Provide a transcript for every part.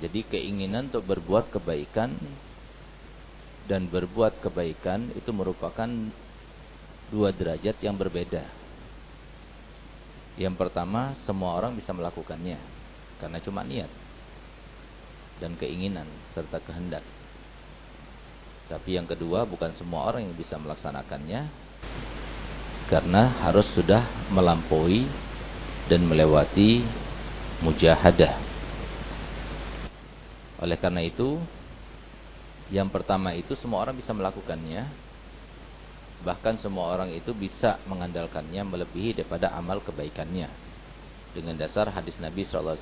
Jadi keinginan untuk berbuat kebaikan dan berbuat kebaikan itu merupakan dua derajat yang berbeda. Yang pertama, semua orang bisa melakukannya karena cuma niat dan keinginan serta kehendak. Tapi yang kedua, bukan semua orang yang bisa melaksanakannya karena harus sudah melampaui dan melewati mujahadah oleh karena itu, yang pertama itu semua orang bisa melakukannya. Bahkan semua orang itu bisa mengandalkannya melebihi daripada amal kebaikannya. Dengan dasar hadis Nabi SAW.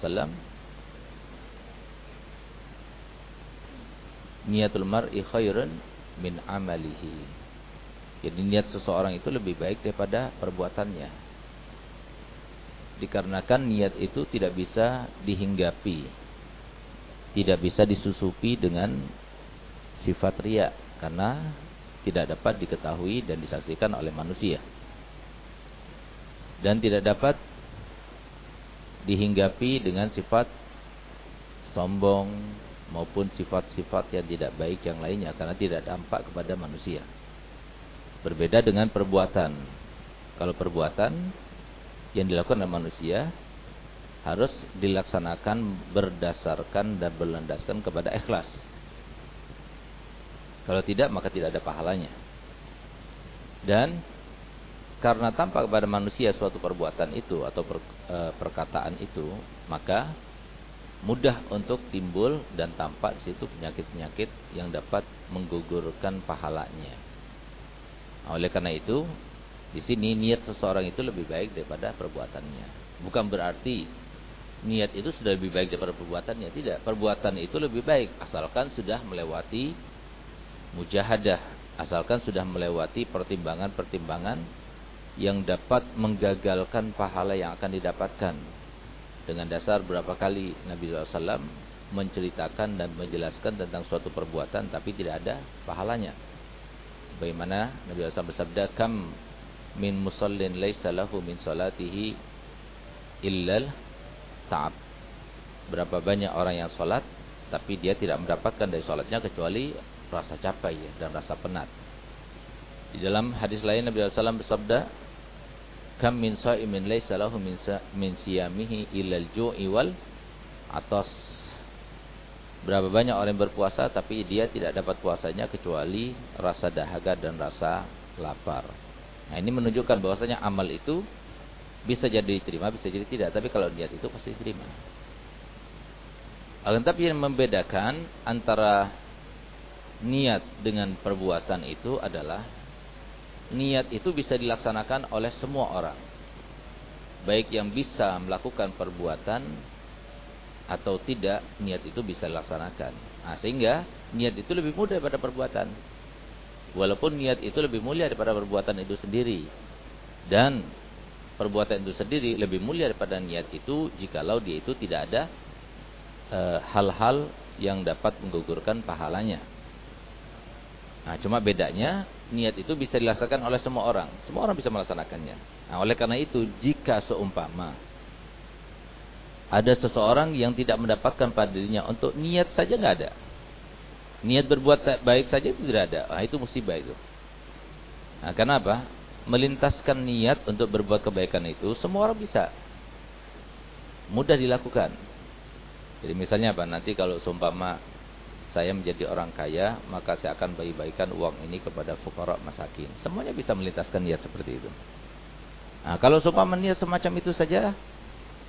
Niatul mar'i khairun min amalihi. Jadi niat seseorang itu lebih baik daripada perbuatannya. Dikarenakan niat itu tidak bisa dihinggapi tidak bisa disusupi dengan sifat ria karena tidak dapat diketahui dan disaksikan oleh manusia dan tidak dapat dihinggapi dengan sifat sombong maupun sifat-sifat yang tidak baik yang lainnya karena tidak dampak kepada manusia. Berbeda dengan perbuatan. Kalau perbuatan yang dilakukan oleh manusia harus dilaksanakan berdasarkan dan berlandaskan kepada ikhlas. Kalau tidak maka tidak ada pahalanya. Dan karena tampak kepada manusia suatu perbuatan itu atau per, e, perkataan itu, maka mudah untuk timbul dan tampak di situ penyakit-penyakit yang dapat menggugurkan pahalanya. Nah, oleh karena itu, di sini niat seseorang itu lebih baik daripada perbuatannya. Bukan berarti niat itu sudah lebih baik daripada perbuatannya. Tidak, perbuatan itu lebih baik asalkan sudah melewati mujahadah, asalkan sudah melewati pertimbangan-pertimbangan yang dapat menggagalkan pahala yang akan didapatkan. Dengan dasar berapa kali Nabi SAW menceritakan dan menjelaskan tentang suatu perbuatan tapi tidak ada pahalanya. Sebagaimana Nabi SAW bersabda, "Kam min musallin laisa min salatihi illal ta'ab. Berapa banyak orang yang sholat tapi dia tidak mendapatkan dari sholatnya kecuali rasa capek ya, dan rasa penat. Di dalam hadis lain Nabi SAW bersabda, "Kam min sha'imin laisa lahu min, min siyamihi illa al-ju'i wal atas." Berapa banyak orang yang berpuasa tapi dia tidak dapat puasanya kecuali rasa dahaga dan rasa lapar. Nah, ini menunjukkan bahwasanya amal itu bisa jadi diterima, bisa jadi tidak. Tapi kalau niat itu pasti diterima. Akan tapi yang membedakan antara niat dengan perbuatan itu adalah niat itu bisa dilaksanakan oleh semua orang. Baik yang bisa melakukan perbuatan atau tidak, niat itu bisa dilaksanakan. Nah, sehingga niat itu lebih mudah daripada perbuatan. Walaupun niat itu lebih mulia daripada perbuatan itu sendiri. Dan perbuatan itu sendiri lebih mulia daripada niat itu jikalau dia itu tidak ada e, hal-hal e, yang dapat menggugurkan pahalanya. Nah, cuma bedanya niat itu bisa dilaksanakan oleh semua orang. Semua orang bisa melaksanakannya. Nah, oleh karena itu jika seumpama ada seseorang yang tidak mendapatkan pada dirinya untuk niat saja nggak ada. Niat berbuat baik saja itu tidak ada. Nah, itu musibah itu. Nah, kenapa? Melintaskan niat untuk berbuat kebaikan itu semua orang bisa. Mudah dilakukan. Jadi misalnya apa? Nanti kalau seumpama saya menjadi orang kaya, maka saya akan bagi-bagikan uang ini kepada fukara masakin. Semuanya bisa melintaskan niat seperti itu. Nah, kalau seumpama niat semacam itu saja,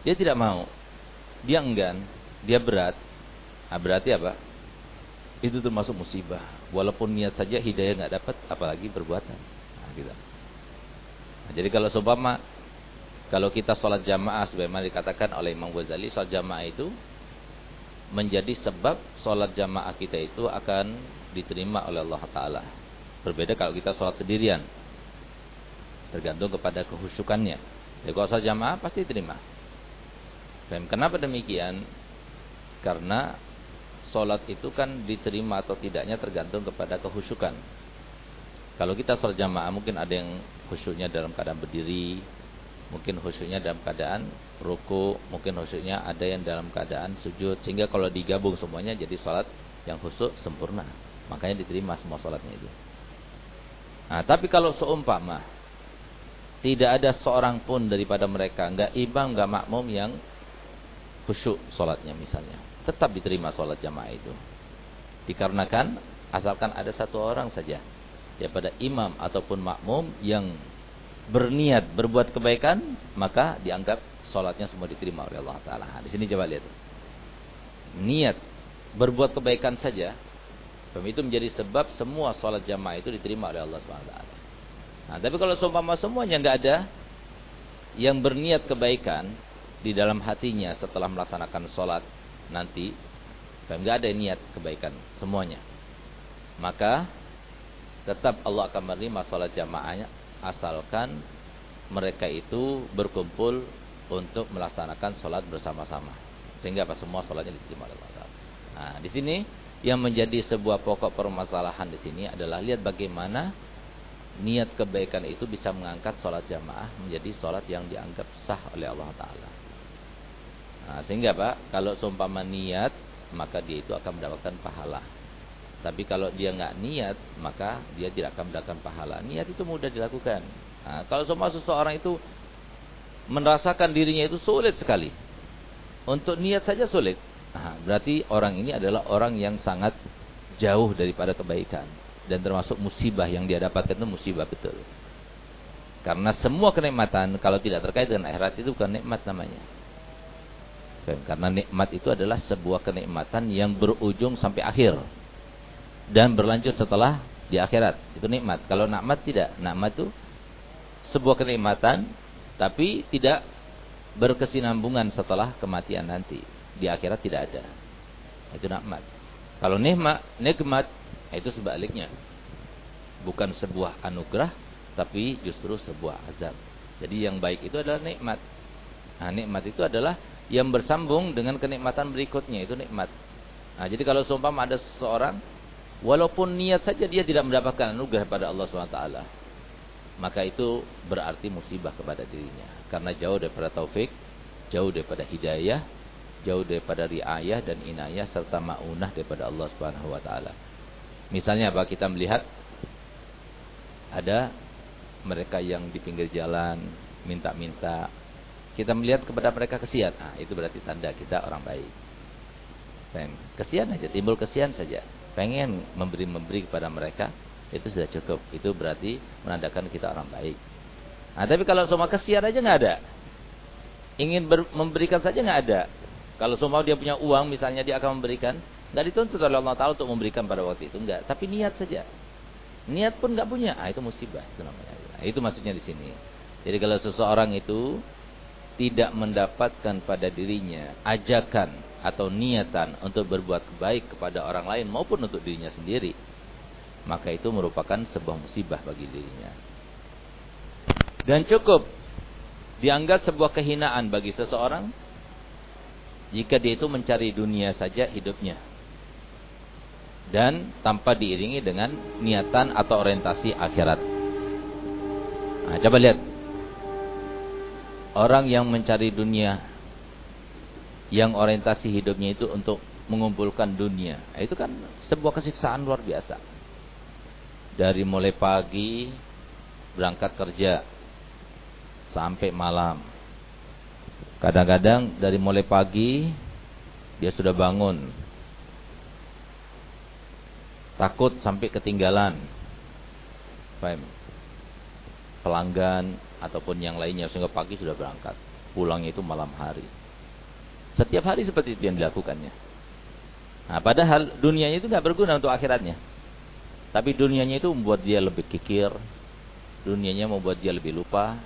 dia tidak mau. Dia enggan, dia berat. Nah, berarti apa? Itu termasuk musibah. Walaupun niat saja hidayah nggak dapat, apalagi perbuatan. Nah, gitu. Nah, jadi kalau seumpama kalau kita sholat jamaah sebagaimana dikatakan oleh Imam Ghazali, sholat jamaah itu menjadi sebab sholat jamaah kita itu akan diterima oleh Allah Taala. Berbeda kalau kita sholat sendirian, tergantung kepada kehusukannya. Jadi kalau sholat jamaah pasti diterima. Dan kenapa demikian? Karena sholat itu kan diterima atau tidaknya tergantung kepada kehusukan. Kalau kita sholat jamaah mungkin ada yang khusyuknya dalam keadaan berdiri, mungkin khusyuknya dalam keadaan ruku, mungkin khusyuknya ada yang dalam keadaan sujud sehingga kalau digabung semuanya jadi salat yang khusyuk sempurna. Makanya diterima semua salatnya itu. Nah, tapi kalau seumpama tidak ada seorang pun daripada mereka, enggak imam, enggak makmum yang khusyuk salatnya misalnya, tetap diterima salat jamaah itu. Dikarenakan asalkan ada satu orang saja daripada imam ataupun makmum yang berniat berbuat kebaikan, maka dianggap salatnya semua diterima oleh Allah taala. Nah, di sini coba lihat. Niat berbuat kebaikan saja itu menjadi sebab semua salat jamaah itu diterima oleh Allah Subhanahu wa taala. Nah, tapi kalau seumpama semuanya nggak ada yang berniat kebaikan di dalam hatinya setelah melaksanakan sholat nanti, nggak ada niat kebaikan semuanya, maka tetap Allah akan menerima sholat jamaahnya asalkan mereka itu berkumpul untuk melaksanakan sholat bersama-sama sehingga apa semua sholatnya diterima oleh Allah. Nah, di sini yang menjadi sebuah pokok permasalahan di sini adalah lihat bagaimana niat kebaikan itu bisa mengangkat sholat jamaah menjadi sholat yang dianggap sah oleh Allah Ta'ala. Nah, sehingga Pak, kalau seumpama niat, maka dia itu akan mendapatkan pahala. Tapi kalau dia nggak niat, maka dia tidak akan mendapatkan pahala. Niat itu mudah dilakukan. Nah, kalau semua seseorang itu merasakan dirinya itu sulit sekali. Untuk niat saja sulit. Nah, berarti orang ini adalah orang yang sangat jauh daripada kebaikan dan termasuk musibah yang dia dapatkan itu musibah betul. Karena semua kenikmatan kalau tidak terkait dengan akhirat itu bukan nikmat namanya. Karena nikmat itu adalah sebuah kenikmatan yang berujung sampai akhir dan berlanjut setelah di akhirat. Itu nikmat. Kalau nikmat tidak, nikmat itu sebuah kenikmatan tapi tidak berkesinambungan setelah kematian nanti. Di akhirat tidak ada. Itu nikmat. Kalau nikmat, nikmat itu sebaliknya. Bukan sebuah anugerah, tapi justru sebuah azab. Jadi yang baik itu adalah nikmat. Nah, nikmat itu adalah yang bersambung dengan kenikmatan berikutnya, itu nikmat. Nah, jadi kalau seumpama ada seseorang, walaupun niat saja dia tidak mendapatkan anugerah pada Allah SWT, maka itu berarti musibah kepada dirinya. Karena jauh daripada taufik, jauh daripada hidayah, jauh daripada riayah dan inayah serta maunah daripada Allah taala. Misalnya apa kita melihat ada mereka yang di pinggir jalan minta-minta. Kita melihat kepada mereka kesian. Nah, itu berarti tanda kita orang baik. Kesian aja, timbul kesian saja. Pengen memberi-memberi kepada mereka, itu sudah cukup. Itu berarti menandakan kita orang baik. Nah, tapi kalau semua kesian aja nggak ada. Ingin memberikan saja nggak ada. Kalau semua dia punya uang, misalnya dia akan memberikan, Nggak dituntut oleh Allah Taala untuk memberikan pada waktu itu, enggak. Tapi niat saja. Niat pun nggak punya, ah itu musibah itu namanya. Nah, itu maksudnya di sini. Jadi kalau seseorang itu tidak mendapatkan pada dirinya ajakan atau niatan untuk berbuat baik kepada orang lain maupun untuk dirinya sendiri, maka itu merupakan sebuah musibah bagi dirinya. Dan cukup dianggap sebuah kehinaan bagi seseorang jika dia itu mencari dunia saja hidupnya dan tanpa diiringi dengan niatan atau orientasi akhirat. Nah, coba lihat orang yang mencari dunia yang orientasi hidupnya itu untuk mengumpulkan dunia. Itu kan sebuah kesiksaan luar biasa. Dari mulai pagi berangkat kerja sampai malam. Kadang-kadang dari mulai pagi dia sudah bangun Takut sampai ketinggalan. Pelanggan ataupun yang lainnya sehingga pagi sudah berangkat. Pulangnya itu malam hari. Setiap hari seperti itu yang dilakukannya. Nah, padahal dunianya itu nggak berguna untuk akhiratnya. Tapi dunianya itu membuat dia lebih kikir. Dunianya membuat dia lebih lupa.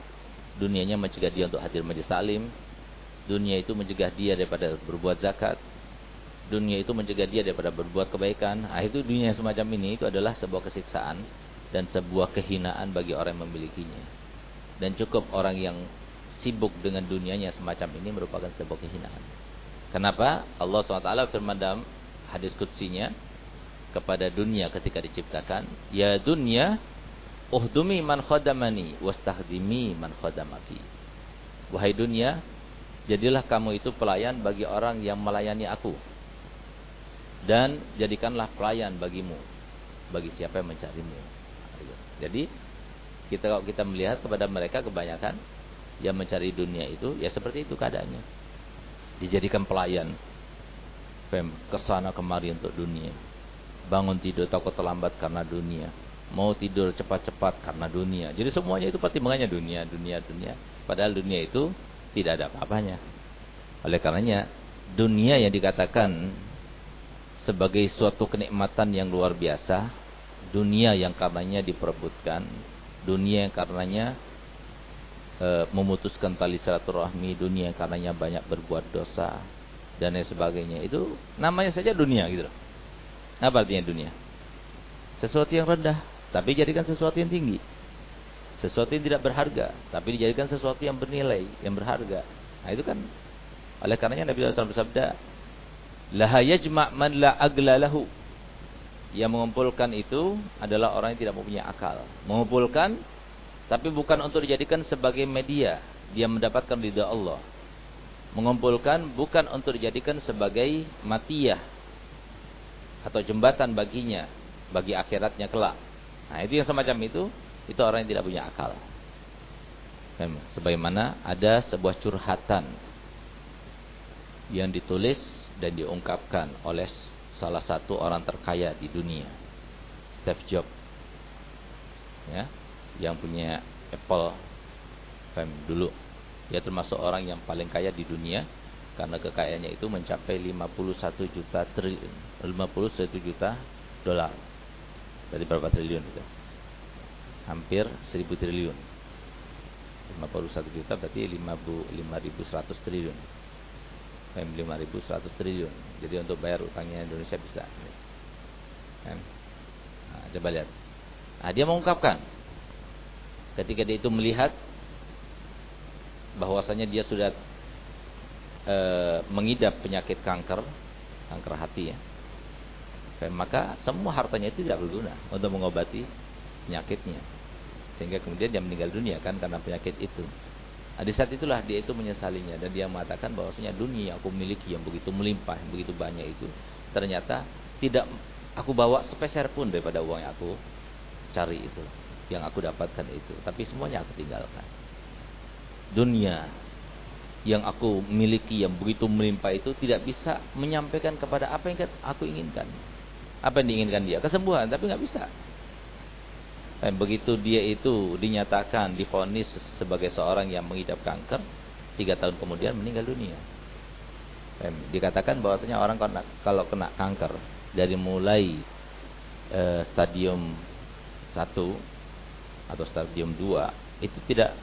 Dunianya mencegah dia untuk hadir majlis taklim. Dunia itu mencegah dia daripada berbuat zakat dunia itu mencegah dia daripada berbuat kebaikan. Ah itu dunia semacam ini itu adalah sebuah kesiksaan dan sebuah kehinaan bagi orang yang memilikinya. Dan cukup orang yang sibuk dengan dunianya semacam ini merupakan sebuah kehinaan. Kenapa? Allah SWT firman dalam hadis kutsinya kepada dunia ketika diciptakan, "Ya dunia, uhdumi man khadamani wastahdimi man khadamaki." Wahai dunia, jadilah kamu itu pelayan bagi orang yang melayani aku. Dan jadikanlah pelayan bagimu, bagi siapa yang mencarimu. Jadi, kita kalau kita melihat kepada mereka kebanyakan yang mencari dunia itu ya seperti itu keadaannya. Dijadikan pelayan. Ke sana kemari untuk dunia. Bangun tidur takut terlambat karena dunia. Mau tidur cepat-cepat karena dunia. Jadi semuanya itu pertimbangannya dunia, dunia, dunia. Padahal dunia itu tidak ada apa-apanya. Oleh karenanya dunia yang dikatakan sebagai suatu kenikmatan yang luar biasa, dunia yang karenanya diperebutkan, dunia yang karenanya e, memutuskan tali silaturahmi, dunia karenanya banyak berbuat dosa dan lain sebagainya. Itu namanya saja dunia gitu loh. Apa artinya dunia? Sesuatu yang rendah, tapi jadikan sesuatu yang tinggi. Sesuatu yang tidak berharga, tapi dijadikan sesuatu yang bernilai, yang berharga. Nah, itu kan oleh karenanya Nabi SAW bersabda, "La yajma' man la agla lahu." Yang mengumpulkan itu adalah orang yang tidak mempunyai akal. Mengumpulkan tapi bukan untuk dijadikan sebagai media dia mendapatkan ridha Allah. Mengumpulkan bukan untuk dijadikan sebagai matiyah atau jembatan baginya bagi akhiratnya kelak. Nah, itu yang semacam itu, itu orang yang tidak punya akal. Sebagaimana ada sebuah curhatan yang ditulis dan diungkapkan oleh salah satu orang terkaya di dunia, Steve Jobs, ya, yang punya Apple fam dulu. Dia termasuk orang yang paling kaya di dunia karena kekayaannya itu mencapai 51 juta triliun, 51 juta dolar. Dari berapa triliun itu? Hampir 1000 triliun. 51 juta berarti 5100 triliun. 5100 triliun. Jadi untuk bayar utangnya Indonesia bisa. Kan? Nah, coba lihat. Nah, dia mengungkapkan ketika dia itu melihat bahwasanya dia sudah e, mengidap penyakit kanker, kanker hati ya. Dan maka semua hartanya itu tidak berguna untuk mengobati penyakitnya. Sehingga kemudian dia meninggal dunia kan karena penyakit itu. Nah, di saat itulah dia itu menyesalinya dan dia mengatakan bahwasanya dunia yang aku miliki yang begitu melimpah, yang begitu banyak itu ternyata tidak aku bawa sepeser pun daripada uang yang aku cari itu, yang aku dapatkan itu, tapi semuanya aku tinggalkan. Dunia yang aku miliki yang begitu melimpah itu tidak bisa menyampaikan kepada apa yang aku inginkan. Apa yang diinginkan dia? Kesembuhan, tapi nggak bisa. Dan begitu dia itu dinyatakan difonis sebagai seorang yang mengidap kanker, tiga tahun kemudian meninggal dunia. Dan dikatakan bahwasanya orang kalau kena kanker dari mulai e, stadium satu atau stadium dua itu tidak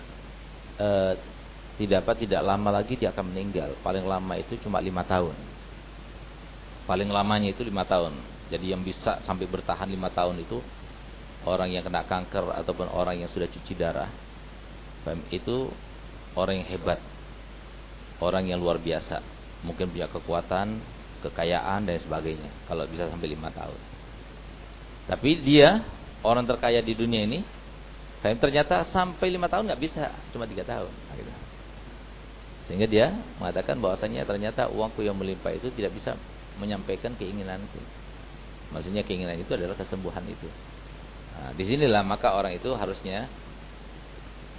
e, tidak apa tidak lama lagi dia akan meninggal. Paling lama itu cuma lima tahun. Paling lamanya itu lima tahun. Jadi yang bisa sampai bertahan lima tahun itu orang yang kena kanker ataupun orang yang sudah cuci darah itu orang yang hebat orang yang luar biasa mungkin punya kekuatan kekayaan dan sebagainya kalau bisa sampai lima tahun tapi dia orang terkaya di dunia ini ternyata sampai lima tahun nggak bisa cuma tiga tahun nah, gitu. sehingga dia mengatakan bahwasanya ternyata uangku yang melimpah itu tidak bisa menyampaikan keinginanku maksudnya keinginan itu adalah kesembuhan itu Nah, di sinilah maka orang itu harusnya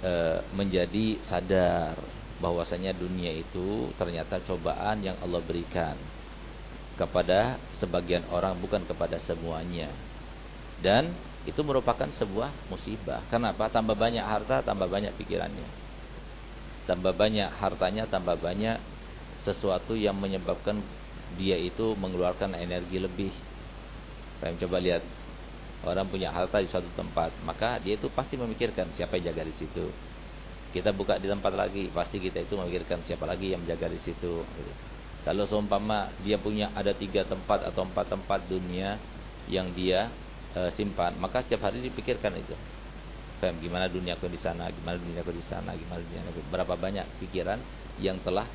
e, menjadi sadar bahwasanya dunia itu ternyata cobaan yang Allah berikan kepada sebagian orang bukan kepada semuanya. Dan itu merupakan sebuah musibah. Kenapa? Tambah banyak harta, tambah banyak pikirannya. Tambah banyak hartanya, tambah banyak sesuatu yang menyebabkan dia itu mengeluarkan energi lebih. Saya coba lihat orang punya harta di suatu tempat, maka dia itu pasti memikirkan siapa yang jaga di situ. Kita buka di tempat lagi, pasti kita itu memikirkan siapa lagi yang menjaga di situ. Kalau seumpama dia punya ada tiga tempat atau empat tempat dunia yang dia e, simpan, maka setiap hari dipikirkan itu. Fem, gimana dunia aku di sana, gimana dunia aku di sana, gimana dunia aku. Berapa banyak pikiran yang telah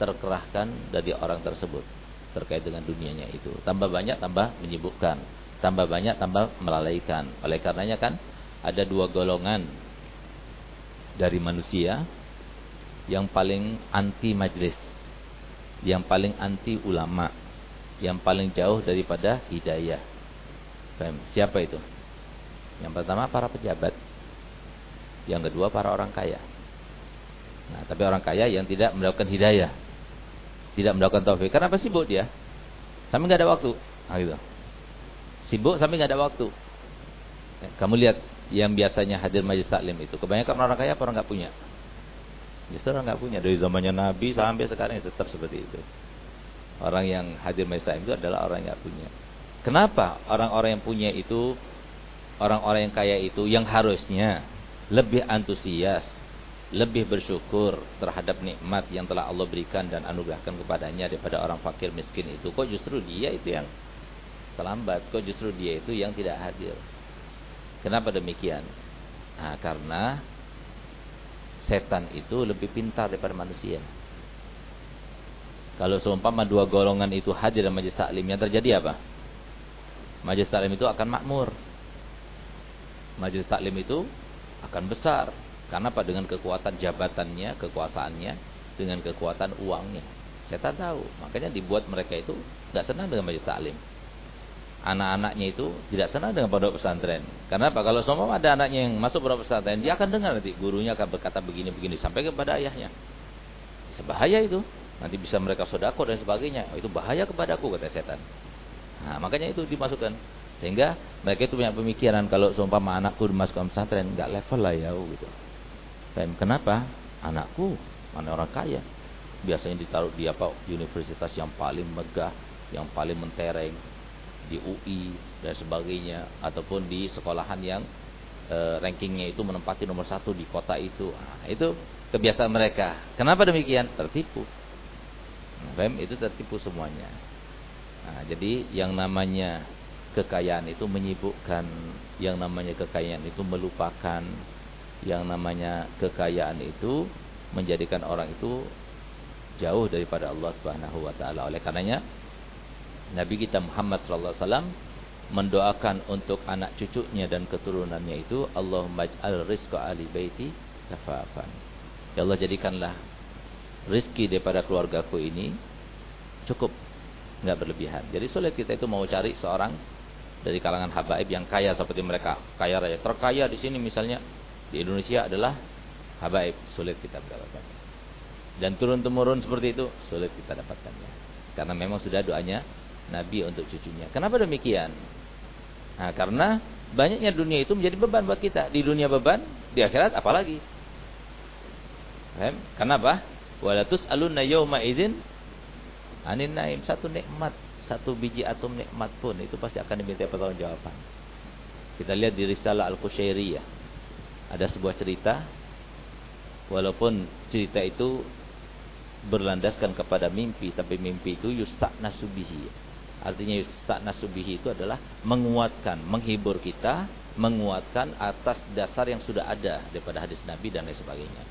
terkerahkan dari orang tersebut terkait dengan dunianya itu. Tambah banyak, tambah menyibukkan tambah banyak tambah melalaikan. Oleh karenanya kan ada dua golongan dari manusia yang paling anti majlis, yang paling anti ulama, yang paling jauh daripada hidayah. Siapa itu? Yang pertama para pejabat, yang kedua para orang kaya. Nah, tapi orang kaya yang tidak mendapatkan hidayah, tidak mendapatkan taufik. Kenapa sibuk dia? Sampai nggak ada waktu. Nah, gitu. Sibuk sampai nggak ada waktu. Ya, kamu lihat yang biasanya hadir majlis taklim itu, kebanyakan orang kaya apa orang nggak punya? Justru orang nggak punya dari zamannya Nabi sampai sekarang tetap seperti itu. Orang yang hadir majlis taklim itu adalah orang yang nggak punya. Kenapa orang-orang yang punya itu, orang-orang yang kaya itu yang harusnya lebih antusias, lebih bersyukur terhadap nikmat yang telah Allah berikan dan anugerahkan kepadanya daripada orang fakir miskin itu. Kok justru dia itu yang terlambat? Kok justru dia itu yang tidak hadir? Kenapa demikian? Nah, karena setan itu lebih pintar daripada manusia. Kalau seumpama dua golongan itu hadir dalam majlis taklim, yang terjadi apa? Majlis taklim itu akan makmur. Majlis taklim itu akan besar. Karena apa? Dengan kekuatan jabatannya, kekuasaannya, dengan kekuatan uangnya. Saya tahu. Makanya dibuat mereka itu tidak senang dengan majlis taklim. Anak-anaknya itu tidak senang dengan pondok pesantren. Karena apa? Kalau semua ada anaknya yang masuk pondok pesantren, dia akan dengar nanti gurunya akan berkata begini-begini sampai kepada ayahnya. Sebahaya itu. Nanti bisa mereka sodako dan sebagainya. Oh, itu bahaya kepadaku kata setan. Nah, makanya itu dimasukkan. Sehingga mereka itu punya pemikiran kalau seumpama anakku dimasukkan pesantren nggak level lah ya gitu. Dan kenapa? Anakku mana orang kaya. Biasanya ditaruh di apa universitas yang paling megah, yang paling mentereng di UI dan sebagainya ataupun di sekolahan yang e, rankingnya itu menempati nomor satu di kota itu. Nah, itu kebiasaan mereka. Kenapa demikian? Tertipu. Nah, itu tertipu semuanya. Nah, jadi yang namanya kekayaan itu menyibukkan, yang namanya kekayaan itu melupakan, yang namanya kekayaan itu menjadikan orang itu jauh daripada Allah Subhanahu wa taala. Oleh karenanya Nabi kita Muhammad sallallahu alaihi wasallam mendoakan untuk anak cucunya dan keturunannya itu Allahumma ij'al rizqa ali baiti kafafan. Ya Allah jadikanlah rizki daripada keluargaku ini cukup nggak berlebihan. Jadi sulit kita itu mau cari seorang dari kalangan habaib yang kaya seperti mereka, kaya raya. Terkaya di sini misalnya di Indonesia adalah habaib, sulit kita mendapatkan. Dan turun temurun seperti itu sulit kita dapatkannya. Karena memang sudah doanya Nabi untuk cucunya. Kenapa demikian? Nah, karena banyaknya dunia itu menjadi beban buat kita. Di dunia beban, di akhirat apalagi? Kenapa? Walatus alunna yawma idzin Anin naim satu nikmat, satu biji atom nikmat pun itu pasti akan diminta pertanggungjawaban. Kita lihat di Risalah Al-Qusyairiyah. Ada sebuah cerita walaupun cerita itu berlandaskan kepada mimpi tapi mimpi itu yusta'nasu bihi. Artinya yusta'nasu bihi itu adalah menguatkan, menghibur kita, menguatkan atas dasar yang sudah ada daripada hadis Nabi dan lain sebagainya.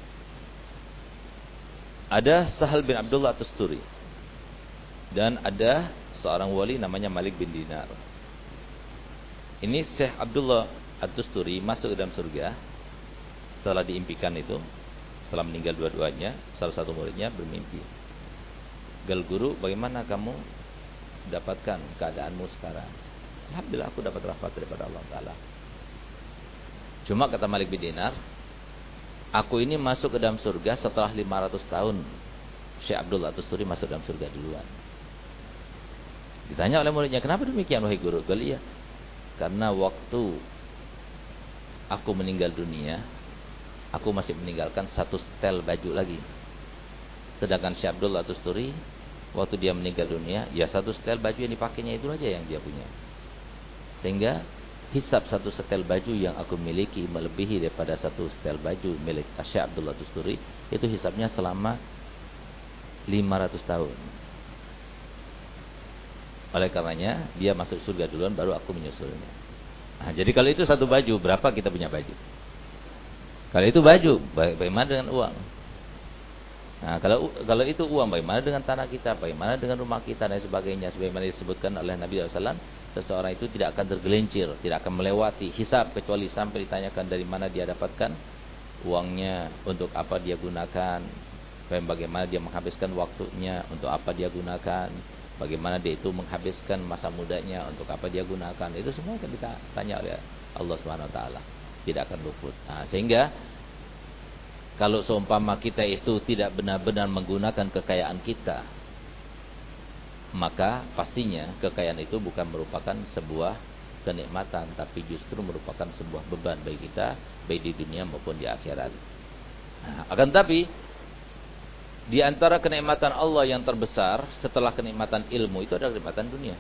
Ada Sahal bin Abdullah Tusturi dan ada seorang wali namanya Malik bin Dinar. Ini Syekh Abdullah Ad-Dusturi masuk ke dalam surga setelah diimpikan itu, setelah meninggal dua-duanya, salah satu muridnya bermimpi. Gal guru, bagaimana kamu dapatkan keadaanmu sekarang? Alhamdulillah aku dapat rahmat daripada Allah Taala. Cuma kata Malik bin Dinar, aku ini masuk ke dalam surga setelah 500 tahun Syekh Abdullah Ad-Dusturi masuk dalam surga duluan. Ditanya oleh muridnya, kenapa demikian wahai guru? Gal iya. Karena waktu aku meninggal dunia, aku masih meninggalkan satu setel baju lagi. Sedangkan Syekh Abdul Tusturi, waktu dia meninggal dunia, ya satu setel baju yang dipakainya itu aja yang dia punya. Sehingga hisap satu setel baju yang aku miliki melebihi daripada satu setel baju milik Syekh Tusturi, itu hisapnya selama 500 tahun. Oleh karenanya dia masuk surga duluan baru aku menyusulnya. Nah, jadi kalau itu satu baju berapa kita punya baju? Kalau itu baju, bagaimana dengan uang? Nah, kalau kalau itu uang, bagaimana dengan tanah kita, bagaimana dengan rumah kita dan sebagainya, sebagaimana disebutkan oleh Nabi SAW, seseorang itu tidak akan tergelincir, tidak akan melewati hisab kecuali sampai ditanyakan dari mana dia dapatkan uangnya, untuk apa dia gunakan, bagaimana dia menghabiskan waktunya, untuk apa dia gunakan, bagaimana dia itu menghabiskan masa mudanya, untuk apa dia gunakan. Itu semua akan kita tanya oleh Allah Subhanahu wa taala. Tidak akan luput. Nah, sehingga kalau seumpama kita itu tidak benar-benar menggunakan kekayaan kita, maka pastinya kekayaan itu bukan merupakan sebuah kenikmatan, tapi justru merupakan sebuah beban bagi kita, baik di dunia maupun di akhirat. Nah, akan tapi di antara kenikmatan Allah yang terbesar setelah kenikmatan ilmu itu adalah kenikmatan dunia.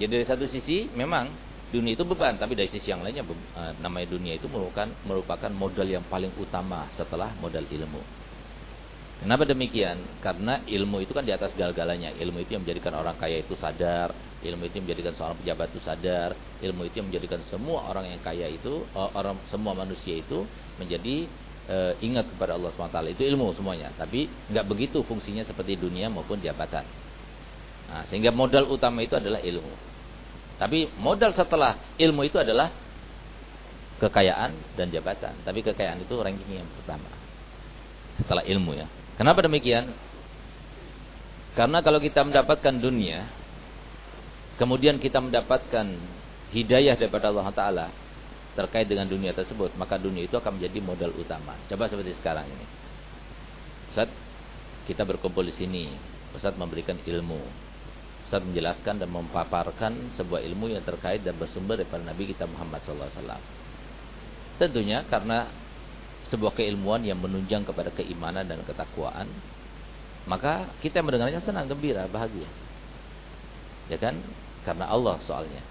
Jadi dari satu sisi memang dunia itu beban, tapi dari sisi yang lainnya uh, namanya dunia itu merupakan merupakan modal yang paling utama setelah modal ilmu. Kenapa demikian? Karena ilmu itu kan di atas gal-galanya. Ilmu itu yang menjadikan orang kaya itu sadar, ilmu itu yang menjadikan seorang pejabat itu sadar, ilmu itu yang menjadikan semua orang yang kaya itu, eh, orang semua manusia itu menjadi e, ingat kepada Allah SWT. Itu ilmu semuanya. Tapi nggak begitu fungsinya seperti dunia maupun jabatan. Nah, sehingga modal utama itu adalah ilmu. Tapi modal setelah ilmu itu adalah kekayaan dan jabatan. Tapi kekayaan itu ranking yang pertama. Setelah ilmu ya. Kenapa demikian? Karena kalau kita mendapatkan dunia, kemudian kita mendapatkan hidayah daripada Allah Taala terkait dengan dunia tersebut, maka dunia itu akan menjadi modal utama. Coba seperti sekarang ini. Ustaz, kita berkumpul di sini. Ustaz memberikan ilmu. Ustaz menjelaskan dan mempaparkan sebuah ilmu yang terkait dan bersumber daripada Nabi kita Muhammad SAW. Tentunya karena sebuah keilmuan yang menunjang kepada keimanan dan ketakwaan, maka kita mendengarnya senang, gembira, bahagia. Ya kan? Karena Allah soalnya.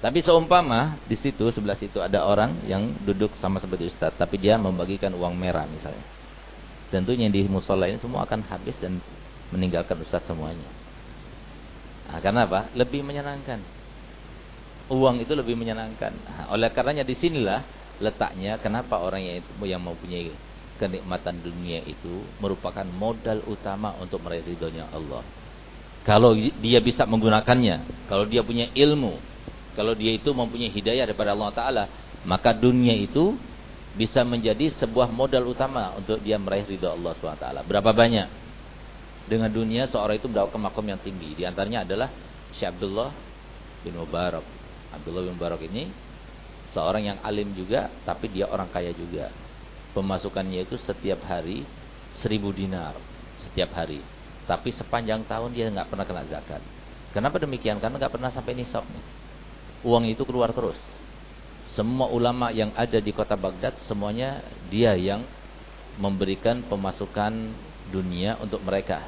Tapi seumpama di situ sebelah situ ada orang yang duduk sama seperti Ustaz, tapi dia membagikan uang merah misalnya. Tentunya di musola ini semua akan habis dan meninggalkan Ustaz semuanya. Nah, karena apa? Lebih menyenangkan. Uang itu lebih menyenangkan. Nah, oleh karenanya di sinilah letaknya kenapa orang yang yang mempunyai kenikmatan dunia itu merupakan modal utama untuk meraih ridhonya Allah. Kalau dia bisa menggunakannya, kalau dia punya ilmu, kalau dia itu mempunyai hidayah daripada Allah Taala, maka dunia itu bisa menjadi sebuah modal utama untuk dia meraih ridho Allah SWT. Berapa banyak? Dengan dunia seorang itu mendapatkan makom yang tinggi. Di antaranya adalah Syekh Abdullah bin Mubarak. Abdullah bin Mubarak ini seorang yang alim juga, tapi dia orang kaya juga. Pemasukannya itu setiap hari seribu dinar setiap hari. Tapi sepanjang tahun dia nggak pernah kena zakat. Kenapa demikian? Karena nggak pernah sampai nisabnya. Uang itu keluar terus. Semua ulama yang ada di kota Baghdad semuanya dia yang memberikan pemasukan dunia untuk mereka.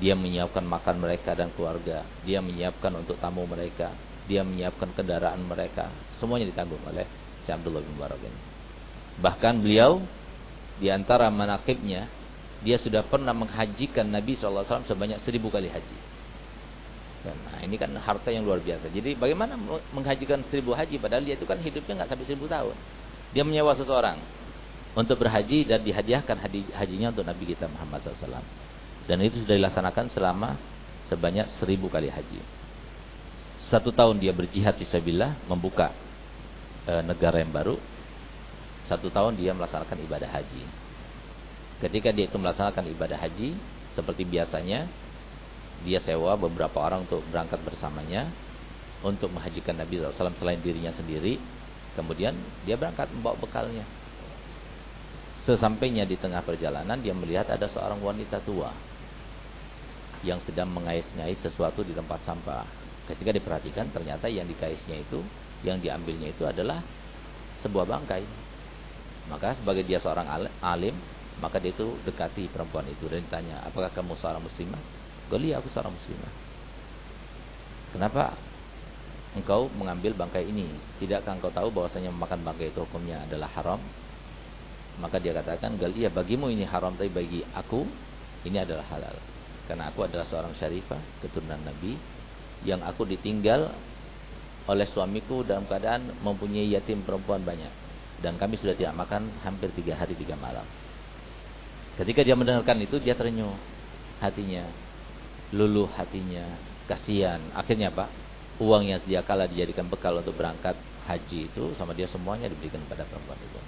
Dia menyiapkan makan mereka dan keluarga. Dia menyiapkan untuk tamu mereka dia menyiapkan kendaraan mereka, semuanya ditanggung oleh Syekh Abdullah bin Mubarak ini. Bahkan beliau di antara manakibnya dia sudah pernah menghajikan Nabi SAW sebanyak seribu kali haji. Nah ini kan harta yang luar biasa. Jadi bagaimana menghajikan seribu haji padahal dia itu kan hidupnya nggak sampai seribu tahun. Dia menyewa seseorang untuk berhaji dan dihadiahkan hajinya untuk Nabi kita Muhammad SAW. Dan itu sudah dilaksanakan selama sebanyak seribu kali haji satu tahun dia berjihad fisabilillah membuka e, negara yang baru satu tahun dia melaksanakan ibadah haji ketika dia itu melaksanakan ibadah haji seperti biasanya dia sewa beberapa orang untuk berangkat bersamanya untuk menghajikan Nabi SAW selain dirinya sendiri kemudian dia berangkat membawa bekalnya sesampainya di tengah perjalanan dia melihat ada seorang wanita tua yang sedang mengais-ngais sesuatu di tempat sampah Ketika diperhatikan ternyata yang dikaisnya itu, yang diambilnya itu adalah sebuah bangkai. Maka sebagai dia seorang alim, maka dia itu dekati perempuan itu dan ditanya, apakah kamu seorang muslimah? Goli, aku seorang muslimah. Kenapa engkau mengambil bangkai ini? Tidakkah engkau tahu bahwasanya memakan bangkai itu hukumnya adalah haram? Maka dia katakan, Gali, ya bagimu ini haram, tapi bagi aku ini adalah halal. Karena aku adalah seorang syarifah, keturunan Nabi, yang aku ditinggal oleh suamiku dalam keadaan mempunyai yatim perempuan banyak dan kami sudah tidak makan hampir tiga hari tiga malam. Ketika dia mendengarkan itu dia terenyuh hatinya, luluh hatinya, kasihan. Akhirnya apa? Uang yang sedia kala dijadikan bekal untuk berangkat haji itu sama dia semuanya diberikan pada perempuan itu.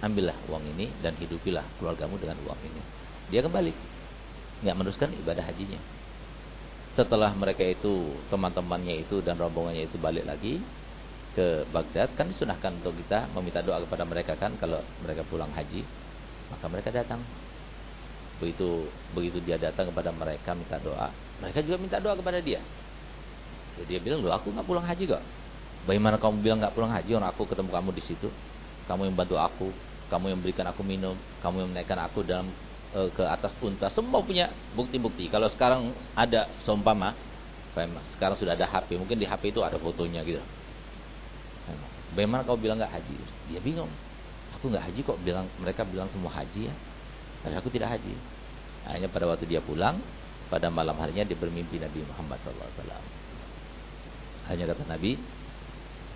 Ambillah uang ini dan hidupilah keluargamu dengan uang ini. dia kembali. Nggak meneruskan ibadah hajinya. Setelah mereka itu, teman-temannya itu dan rombongannya itu balik lagi ke Baghdad, kan disunahkan untuk kita meminta doa kepada mereka kan kalau mereka pulang haji. Maka mereka datang. Begitu begitu dia datang kepada mereka minta doa, mereka juga minta doa kepada dia. Jadi dia bilang, "Loh, aku nggak pulang haji kok." Bagaimana kamu bilang nggak pulang haji orang aku ketemu kamu di situ? Kamu yang bantu aku, kamu yang berikan aku minum, kamu yang menaikkan aku dalam e, ke atas unta. Semua punya bukti-bukti. Kalau sekarang ada seumpama, sekarang sudah ada HP, mungkin di HP itu ada fotonya gitu. Bagaimana kau bilang nggak haji? Dia bingung. Aku nggak haji kok bilang mereka bilang semua haji ya. Tapi aku tidak haji. Hanya pada waktu dia pulang, pada malam harinya dia bermimpi Nabi Muhammad SAW. Hanya kata Nabi,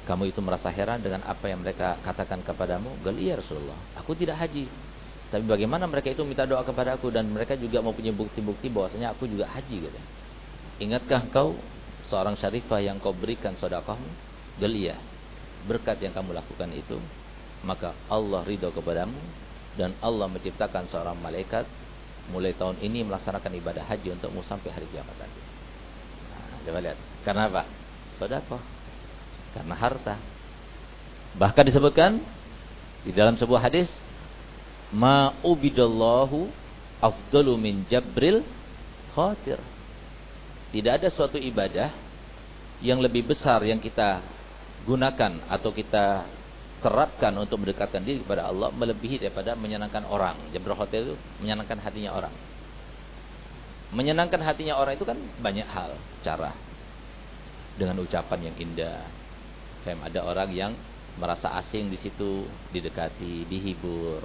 kamu itu merasa heran dengan apa yang mereka katakan kepadamu? Gal iya Rasulullah. Aku tidak haji. Tapi bagaimana mereka itu minta doa kepada aku dan mereka juga mau punya bukti-bukti bahwasanya aku juga haji gitu. Ingatkah kau seorang syarifah yang kau berikan sedekahmu? Gal iya. Berkat yang kamu lakukan itu, maka Allah ridho kepadamu dan Allah menciptakan seorang malaikat mulai tahun ini melaksanakan ibadah haji untukmu sampai hari kiamat nanti. Nah, coba lihat. Karena apa? Sedekah. Karena harta. Bahkan disebutkan di dalam sebuah hadis ma ubidallahu afdalu min jabril khatir. Tidak ada suatu ibadah yang lebih besar yang kita gunakan atau kita terapkan untuk mendekatkan diri kepada Allah melebihi daripada menyenangkan orang. Jabril khatir itu menyenangkan hatinya orang. Menyenangkan hatinya orang itu kan banyak hal, cara. Dengan ucapan yang indah. Ada orang yang merasa asing di situ, didekati, dihibur,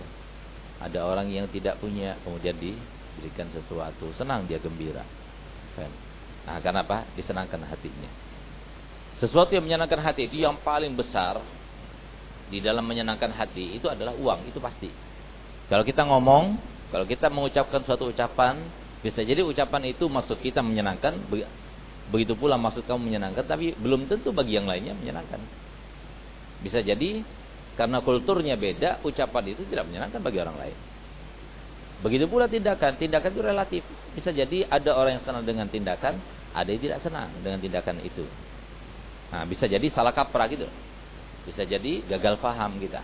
ada orang yang tidak punya, kemudian diberikan sesuatu, senang dia gembira. Nah, karena apa? Disenangkan hatinya. Sesuatu yang menyenangkan hati itu yang paling besar di dalam menyenangkan hati itu adalah uang, itu pasti. Kalau kita ngomong, kalau kita mengucapkan suatu ucapan, bisa jadi ucapan itu maksud kita menyenangkan, begitu pula maksud kamu menyenangkan, tapi belum tentu bagi yang lainnya menyenangkan. Bisa jadi karena kulturnya beda, ucapan itu tidak menyenangkan bagi orang lain. Begitu pula tindakan. Tindakan itu relatif. Bisa jadi ada orang yang senang dengan tindakan, ada yang tidak senang dengan tindakan itu. Nah, bisa jadi salah kaprah gitu. Bisa jadi gagal paham kita.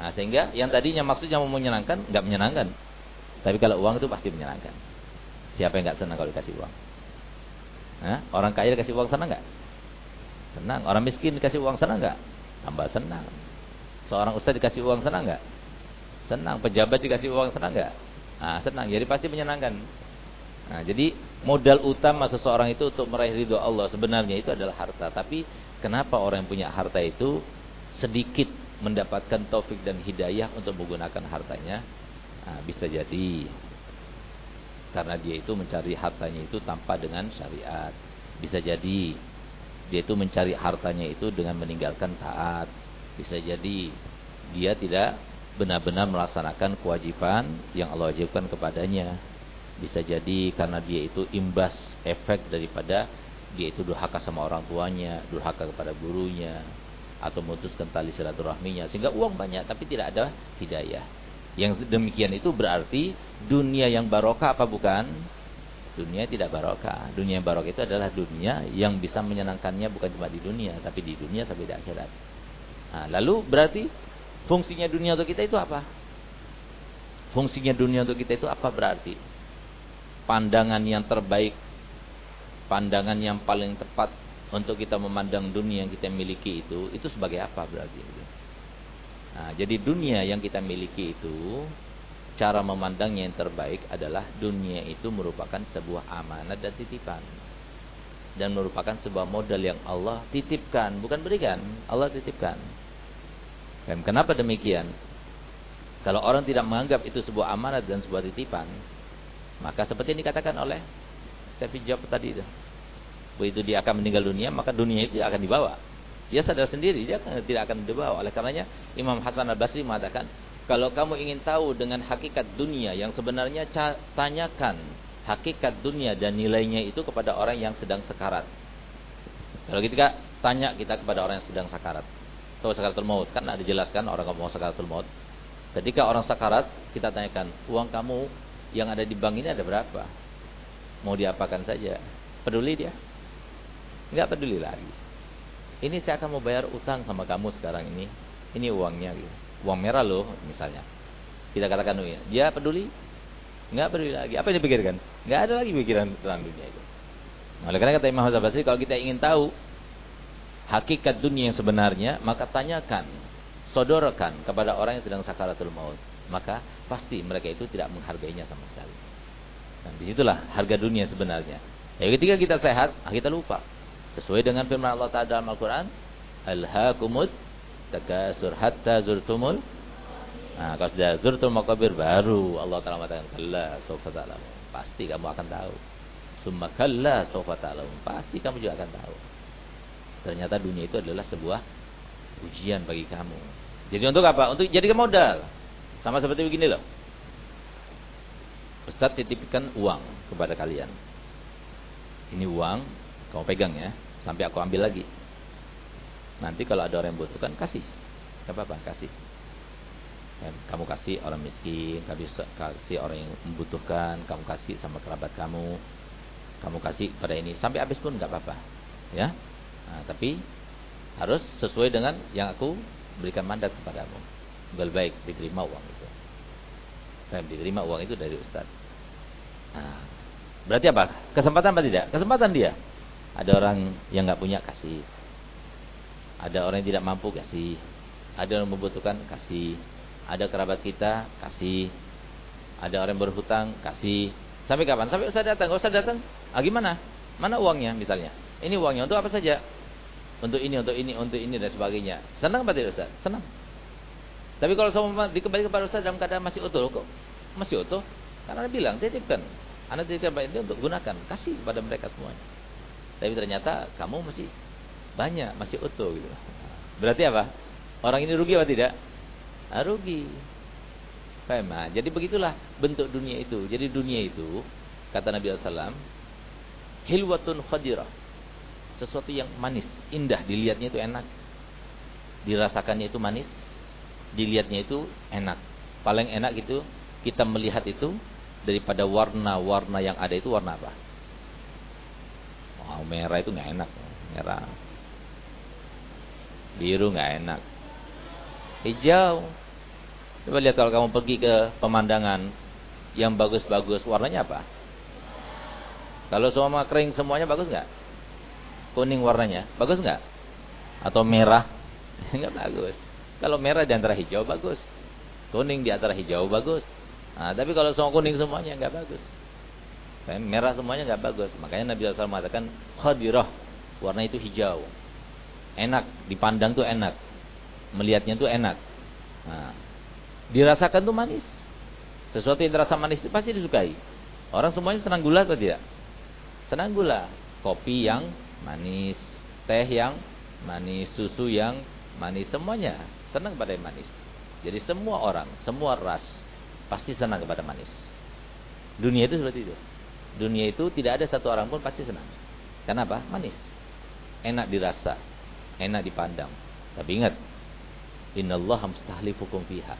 Nah, sehingga yang tadinya maksudnya mau menyenangkan, nggak menyenangkan. Tapi kalau uang itu pasti menyenangkan. Siapa yang nggak senang kalau dikasih uang? Nah, orang kaya dikasih uang senang nggak? Senang. Orang miskin dikasih uang senang nggak? Tambah senang. Seorang ustaz dikasih uang senang nggak? Senang. Pejabat dikasih uang senang nggak? Nah, senang. Jadi pasti menyenangkan. Nah, jadi modal utama seseorang itu untuk meraih ridho Allah sebenarnya itu adalah harta. Tapi kenapa orang yang punya harta itu sedikit mendapatkan taufik dan hidayah untuk menggunakan hartanya? Nah, bisa jadi karena dia itu mencari hartanya itu tanpa dengan syariat. Bisa jadi dia itu mencari hartanya itu dengan meninggalkan taat. Bisa jadi dia tidak benar-benar melaksanakan kewajiban yang Allah wajibkan kepadanya. Bisa jadi karena dia itu imbas efek daripada dia itu durhaka sama orang tuanya, durhaka kepada gurunya, atau memutuskan tali silaturahminya sehingga uang banyak tapi tidak ada hidayah. Yang demikian itu berarti dunia yang barokah apa bukan? Dunia tidak barokah. Dunia yang barokah itu adalah dunia yang bisa menyenangkannya bukan cuma di dunia tapi di dunia sampai di akhirat. Nah, lalu berarti fungsinya dunia untuk kita itu apa? Fungsinya dunia untuk kita itu apa berarti? Pandangan yang terbaik, pandangan yang paling tepat untuk kita memandang dunia yang kita miliki itu, itu sebagai apa berarti? Nah, jadi dunia yang kita miliki itu, cara memandangnya yang terbaik adalah dunia itu merupakan sebuah amanat dan titipan dan merupakan sebuah modal yang Allah titipkan, bukan berikan, Allah titipkan. Kenapa demikian? Kalau orang tidak menganggap itu sebuah amanat dan sebuah titipan, maka seperti yang dikatakan oleh Steffi Job tadi itu. Begitu dia akan meninggal dunia, maka dunia itu akan dibawa. Dia sadar sendiri, dia tidak akan dibawa. Oleh karenanya Imam Hasan al-Basri mengatakan, kalau kamu ingin tahu dengan hakikat dunia yang sebenarnya tanyakan hakikat dunia dan nilainya itu kepada orang yang sedang sekarat. Kalau kita tanya kita kepada orang yang sedang sekarat atau sakaratul maut kan ada jelaskan orang kamu mau sakaratul maut ketika orang sakarat kita tanyakan uang kamu Yang ada di bank ini ada berapa? Mau diapakan saja? Peduli dia? Enggak peduli lagi. Ini saya akan mau bayar utang sama kamu sekarang ini. Ini uangnya gitu. Uang merah loh misalnya. Kita katakan ya. Dia peduli? Enggak peduli lagi. Apa yang dipikirkan? Enggak ada lagi pikiran tentang dunia itu. Oleh karena kata Imam Hasan Basri, kalau kita ingin tahu hakikat dunia yang sebenarnya, maka tanyakan, sodorkan kepada orang yang sedang sakaratul maut. Maka pasti mereka itu tidak menghargainya sama sekali. Nah, di situlah harga dunia sebenarnya. Ya, ketika kita sehat, ah, kita lupa. Sesuai dengan firman Allah Taala dalam Al-Quran, Alhaakumut takasur hatta zurtumul. Nah, kalau sudah zurtul makabir baru Allah Taala mengatakan, "Kalla sawfa ta'lamu." Pasti kamu akan tahu. Summa kalla sawfa ta'lamu. Pasti kamu juga akan tahu. Ternyata dunia itu adalah sebuah ujian bagi kamu. Jadi untuk apa? Untuk jadikan modal. Sama seperti begini loh. Ustaz titipkan uang kepada kalian. Ini uang, kamu pegang ya, sampai aku ambil lagi. Nanti kalau ada orang yang butuhkan, kasih. Gak apa-apa, kasih. kamu kasih orang miskin, kamu kasih orang yang membutuhkan, kamu kasih sama kerabat kamu, kamu kasih pada ini sampai habis pun nggak apa-apa ya nah, tapi harus sesuai dengan yang aku berikan mandat kepadamu lebih baik diterima uang itu dan diterima uang itu dari ustaz nah, berarti apa kesempatan apa tidak kesempatan dia ada orang yang nggak punya kasih ada orang yang tidak mampu kasih ada orang membutuhkan kasih ada kerabat kita kasih ada orang yang berhutang kasih Sampai kapan? Sampai Ustaz datang. Ustaz datang, ah gimana? Mana uangnya misalnya? Ini uangnya untuk apa saja? Untuk ini, untuk ini, untuk ini dan sebagainya. Senang apa tidak Ustaz? Senang. Tapi kalau semua dikembali kepada Ustaz dalam keadaan masih utuh kok. Masih utuh? Karena Anda bilang, titipkan. Anda titipkan ini untuk gunakan. Kasih kepada mereka semuanya. Tapi ternyata kamu masih banyak, masih utuh gitu. Berarti apa? Orang ini rugi apa tidak? Ah, rugi. Faham? Jadi begitulah bentuk dunia itu. Jadi dunia itu kata Nabi SAW hilwatun khadirah. Sesuatu yang manis, indah, dilihatnya itu enak. Dirasakannya itu manis, dilihatnya itu enak. Paling enak itu kita melihat itu daripada warna-warna yang ada itu warna apa? Wow, merah itu nggak enak, merah. Biru nggak enak. Hijau Coba lihat kalau kamu pergi ke pemandangan yang bagus-bagus, warnanya apa? Kalau semua kering semuanya bagus nggak? Kuning warnanya, bagus nggak? Atau merah? Nggak bagus. Kalau merah di antara hijau bagus, kuning di antara hijau bagus. Nah, tapi kalau semua kuning semuanya nggak bagus. Merah semuanya nggak bagus. Makanya Nabi SAW mengatakan khadirah, warna itu hijau. Enak, dipandang tuh enak. Melihatnya tuh enak. Nah, dirasakan tuh manis. Sesuatu yang terasa manis itu pasti disukai. Orang semuanya senang gula atau tidak? Senang gula. Kopi yang manis, teh yang manis, susu yang manis, semuanya senang pada yang manis. Jadi semua orang, semua ras pasti senang kepada manis. Dunia itu seperti itu. Dunia itu tidak ada satu orang pun pasti senang. Kenapa? Manis. Enak dirasa, enak dipandang. Tapi ingat, innallaha mustahlifukum fiha.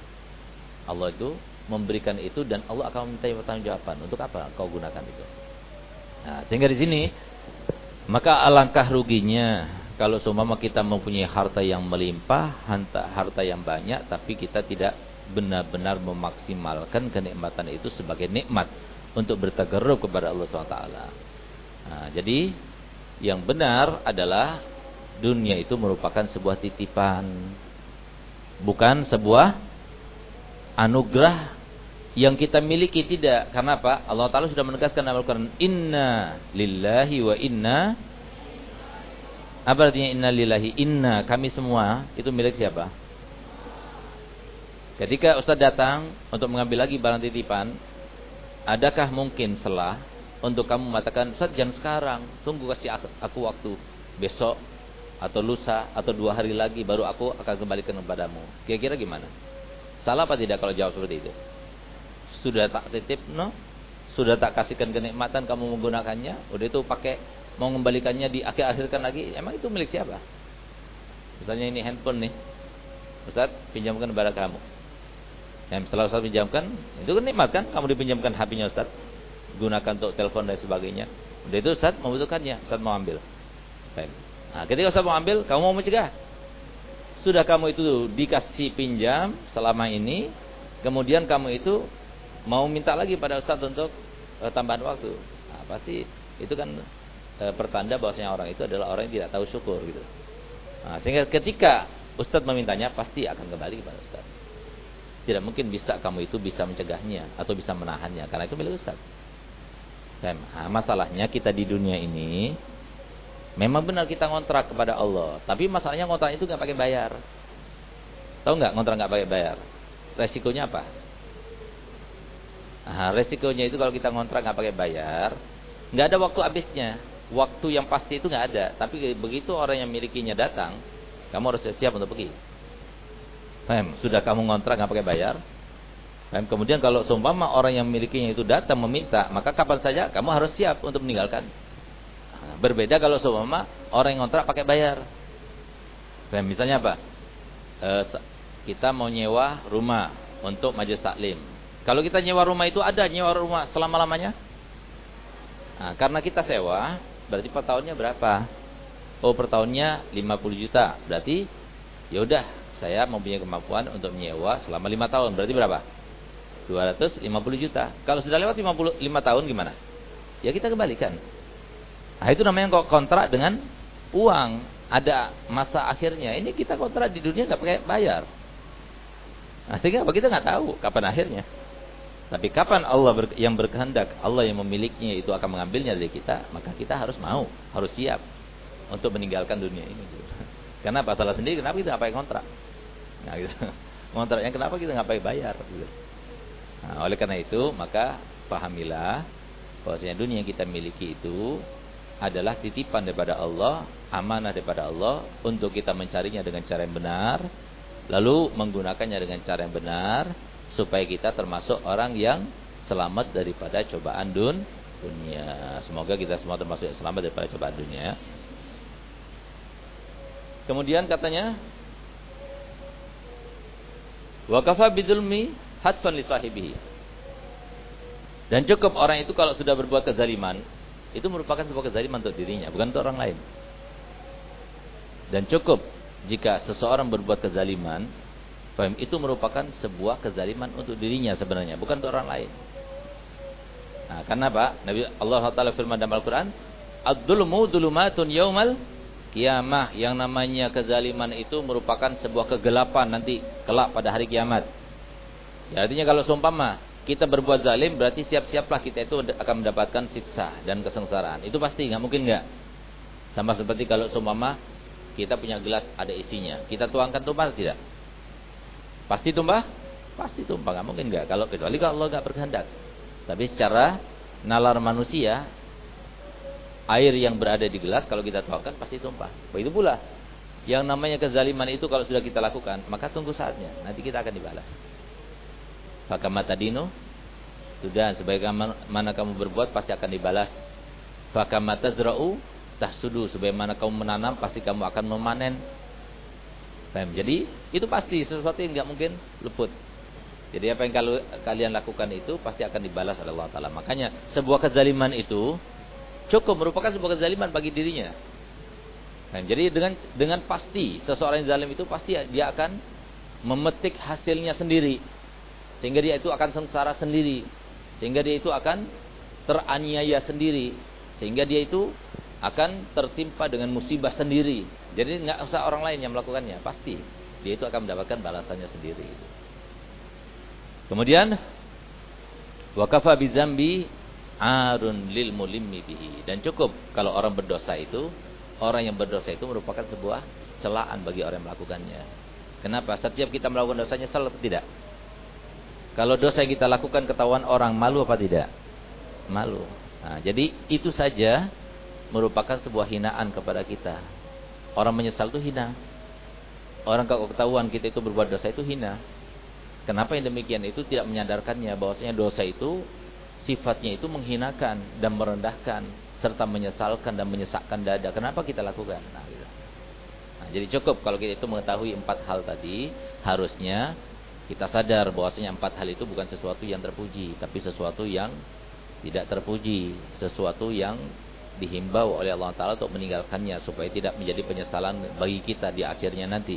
Allah itu memberikan itu dan Allah akan meminta pertanggungjawaban untuk apa kau gunakan itu. Nah, sehingga di sini maka alangkah ruginya kalau seumpama kita mempunyai harta yang melimpah, harta yang banyak tapi kita tidak benar-benar memaksimalkan kenikmatan itu sebagai nikmat untuk bertagarrub kepada Allah SWT. Nah, jadi yang benar adalah dunia itu merupakan sebuah titipan bukan sebuah anugerah yang kita miliki tidak. Karena apa? Allah Taala sudah menegaskan dalam Al-Qur'an, "Inna lillahi wa inna" Apa artinya inna lillahi? Inna kami semua itu milik siapa? Ketika Ustaz datang untuk mengambil lagi barang titipan, adakah mungkin selah untuk kamu mengatakan, Ustaz jangan sekarang, tunggu kasih aku waktu besok atau lusa atau dua hari lagi baru aku akan kembalikan kepadamu. Kira-kira gimana? Salah apa tidak kalau jawab seperti itu? Sudah tak titip, no? Sudah tak kasihkan kenikmatan kamu menggunakannya, udah itu pakai mau mengembalikannya di akhir-akhirkan lagi, emang itu milik siapa? Misalnya ini handphone nih. Ustaz, pinjamkan kepada kamu. Yang setelah Ustaz pinjamkan, itu kan nikmat kan? Kamu dipinjamkan HP-nya Ustaz, gunakan untuk telepon dan sebagainya. Udah itu Ustaz membutuhkannya, Ustaz mau ambil. Baik. Nah, ketika Ustaz mau ambil, kamu mau mencegah. Sudah kamu itu dikasih pinjam selama ini, kemudian kamu itu mau minta lagi pada Ustaz untuk uh, tambahan waktu. Nah, pasti itu kan uh, pertanda bahwasanya orang itu adalah orang yang tidak tahu syukur gitu. Nah, sehingga ketika Ustaz memintanya pasti akan kembali kepada Ustaz. Tidak mungkin bisa kamu itu bisa mencegahnya atau bisa menahannya karena itu milik Ustaz. Nah, masalahnya kita di dunia ini memang benar kita ngontrak kepada Allah, tapi masalahnya ngontrak itu nggak pakai bayar. Tahu nggak ngontrak nggak pakai bayar? Resikonya apa? Nah, resikonya itu kalau kita ngontrak nggak pakai bayar, nggak ada waktu habisnya. Waktu yang pasti itu nggak ada. Tapi begitu orang yang milikinya datang, kamu harus siap untuk pergi. Faham? Sudah kamu ngontrak nggak pakai bayar. Faham? Kemudian kalau seumpama orang yang memilikinya itu datang meminta, maka kapan saja kamu harus siap untuk meninggalkan. Nah, berbeda kalau seumpama orang yang ngontrak pakai bayar. Faham? Misalnya apa? E, kita mau nyewa rumah untuk majelis taklim. Kalau kita nyewa rumah itu ada nyewa rumah selama-lamanya? Nah, karena kita sewa, berarti per tahunnya berapa? Oh, per tahunnya 50 juta. Berarti ya udah saya mempunyai kemampuan untuk menyewa selama lima tahun. Berarti berapa? 250 juta. Kalau sudah lewat 55 tahun gimana? Ya kita kembalikan. Nah itu namanya kok kontrak dengan uang. Ada masa akhirnya. Ini kita kontrak di dunia nggak pakai bayar. Nah, sehingga kita nggak tahu kapan akhirnya. Tapi kapan Allah ber, yang berkehendak, Allah yang memilikinya itu akan mengambilnya dari kita, maka kita harus mau, harus siap untuk meninggalkan dunia ini. Karena apa salah sendiri? Kenapa kita nggak pakai kontrak? Nah, gitu. Kontraknya kenapa kita nggak pakai bayar? Gitu. Nah, oleh karena itu, maka pahamilah bahwasanya dunia yang kita miliki itu adalah titipan daripada Allah, amanah daripada Allah untuk kita mencarinya dengan cara yang benar, lalu menggunakannya dengan cara yang benar supaya kita termasuk orang yang selamat daripada cobaan dun dunia. Semoga kita semua termasuk yang selamat daripada cobaan dunia. Kemudian katanya Wa kafa hatfan li sahibihi. Dan cukup orang itu kalau sudah berbuat kezaliman, itu merupakan sebuah kezaliman untuk dirinya, bukan untuk orang lain. Dan cukup jika seseorang berbuat kezaliman, faham itu merupakan sebuah kezaliman untuk dirinya sebenarnya, bukan untuk orang lain. Nah, karena apa? Nabi Allah Taala firman dalam Al-Qur'an, "Ad-dzulmu dzulumatun yaumal kiamah yang namanya kezaliman itu merupakan sebuah kegelapan nanti kelak pada hari kiamat. Ya, artinya kalau seumpama kita berbuat zalim berarti siap-siaplah kita itu akan mendapatkan siksa dan kesengsaraan. Itu pasti nggak mungkin nggak. Sama seperti kalau seumpama kita punya gelas ada isinya, kita tuangkan tumpah tidak? Pasti tumpah? Pasti tumpah, nggak mungkin nggak. Kalau kecuali kalau Allah nggak berkehendak. Tapi secara nalar manusia air yang berada di gelas kalau kita tuangkan pasti tumpah. Begitu pula yang namanya kezaliman itu kalau sudah kita lakukan, maka tunggu saatnya. Nanti kita akan dibalas. Fakamata dino sudah sebagaimana kamu berbuat pasti akan dibalas. Fakamata zra'u tahsudu sebagaimana kamu menanam pasti kamu akan memanen. Jadi itu pasti sesuatu yang nggak mungkin luput. Jadi apa yang kalian lakukan itu pasti akan dibalas oleh Allah Taala. Makanya sebuah kezaliman itu cukup merupakan sebuah kezaliman bagi dirinya. Nah, jadi dengan dengan pasti seseorang yang zalim itu pasti dia akan memetik hasilnya sendiri. Sehingga dia itu akan sengsara sendiri. Sehingga dia itu akan teraniaya sendiri. Sehingga dia itu akan tertimpa dengan musibah sendiri. Jadi nggak usah orang lain yang melakukannya, pasti dia itu akan mendapatkan balasannya sendiri. Kemudian wakafa bizambi arun lil mulimmi bihi dan cukup kalau orang berdosa itu orang yang berdosa itu merupakan sebuah celaan bagi orang yang melakukannya. Kenapa? Setiap kita melakukan dosanya salah atau tidak? Kalau dosa yang kita lakukan ketahuan orang malu apa tidak? Malu. Nah, jadi itu saja merupakan sebuah hinaan kepada kita. Orang menyesal itu hina. Orang kalau ketahuan kita itu berbuat dosa itu hina. Kenapa yang demikian itu tidak menyadarkannya bahwasanya dosa itu sifatnya itu menghinakan dan merendahkan serta menyesalkan dan menyesakkan dada. Kenapa kita lakukan? Nah, gitu. nah, jadi cukup kalau kita itu mengetahui empat hal tadi, harusnya kita sadar bahwasanya empat hal itu bukan sesuatu yang terpuji, tapi sesuatu yang tidak terpuji, sesuatu yang dihimbau oleh Allah Taala untuk meninggalkannya supaya tidak menjadi penyesalan bagi kita di akhirnya nanti.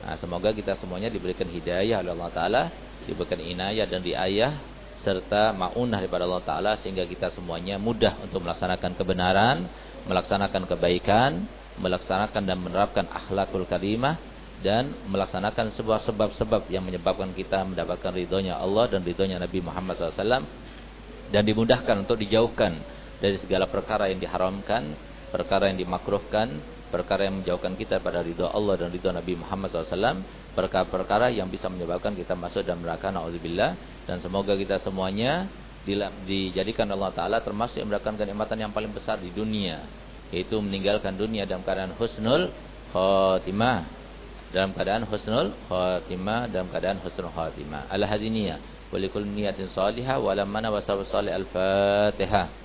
Nah, semoga kita semuanya diberikan hidayah oleh Allah Taala, diberikan inayah dan diayah serta maunah daripada Allah Taala sehingga kita semuanya mudah untuk melaksanakan kebenaran, melaksanakan kebaikan, melaksanakan dan menerapkan akhlakul karimah dan melaksanakan sebuah sebab-sebab yang menyebabkan kita mendapatkan ridhonya Allah dan ridhonya Nabi Muhammad SAW dan dimudahkan untuk dijauhkan dari segala perkara yang diharamkan, perkara yang dimakruhkan, perkara yang menjauhkan kita pada ridho Allah dan ridho Nabi Muhammad SAW, perkara-perkara yang bisa menyebabkan kita masuk dalam neraka naudzubillah. Dan semoga kita semuanya dijadikan Allah Taala termasuk yang mendapatkan kenikmatan yang paling besar di dunia yaitu meninggalkan dunia dalam keadaan husnul khatimah. Dalam keadaan husnul khatimah dalam keadaan husnul khatimah. Al hadiniyah wa likul niyatin salihah wa lamana wa salih al fatihah